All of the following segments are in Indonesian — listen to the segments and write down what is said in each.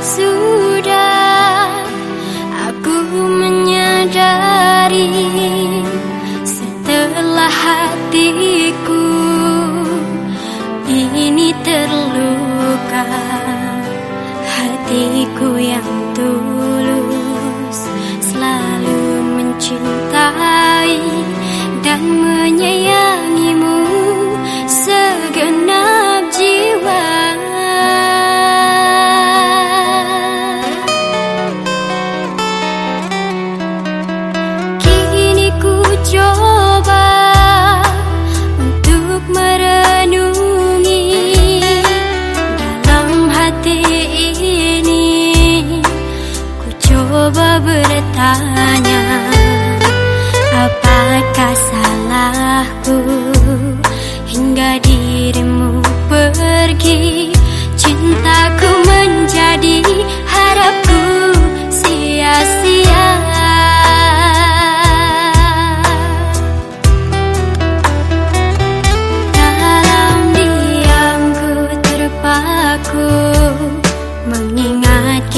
Sudah aku menyadari Setelah hatiku ini terluka Hatiku yang tulus Selalu mencintai dan menyayangimu coba untuk merenungi dalam hati ini. Ku coba bertanya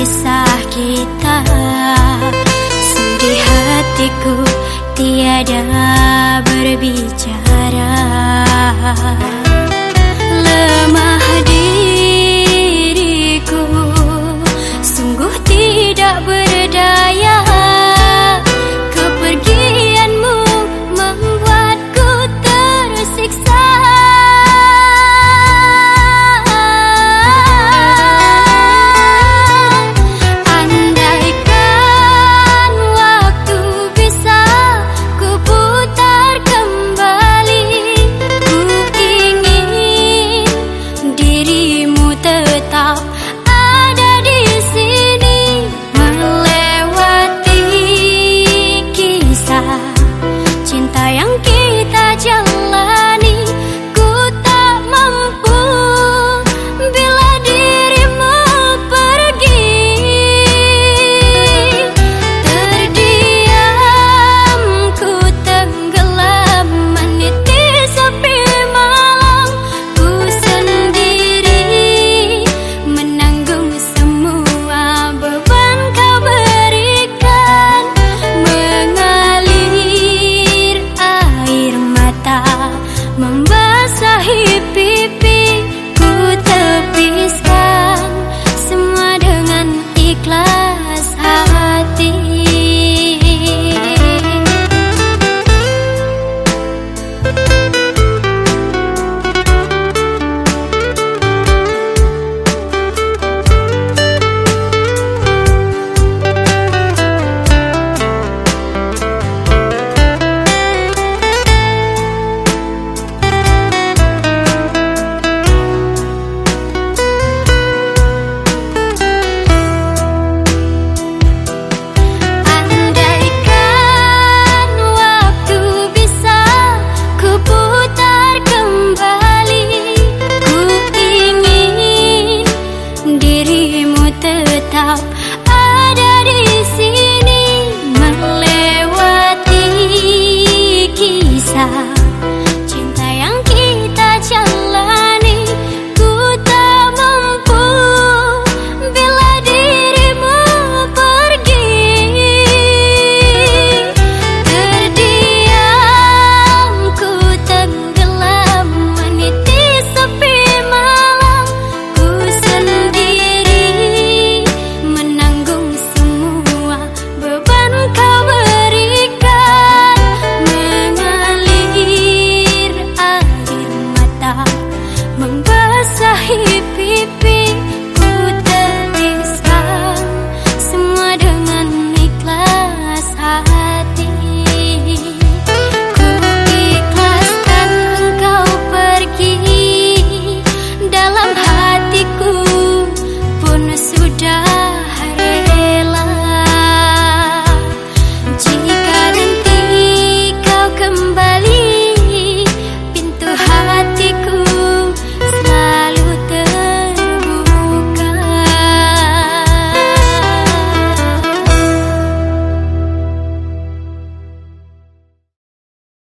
kisah kita. Sedih hatiku tiada berbicara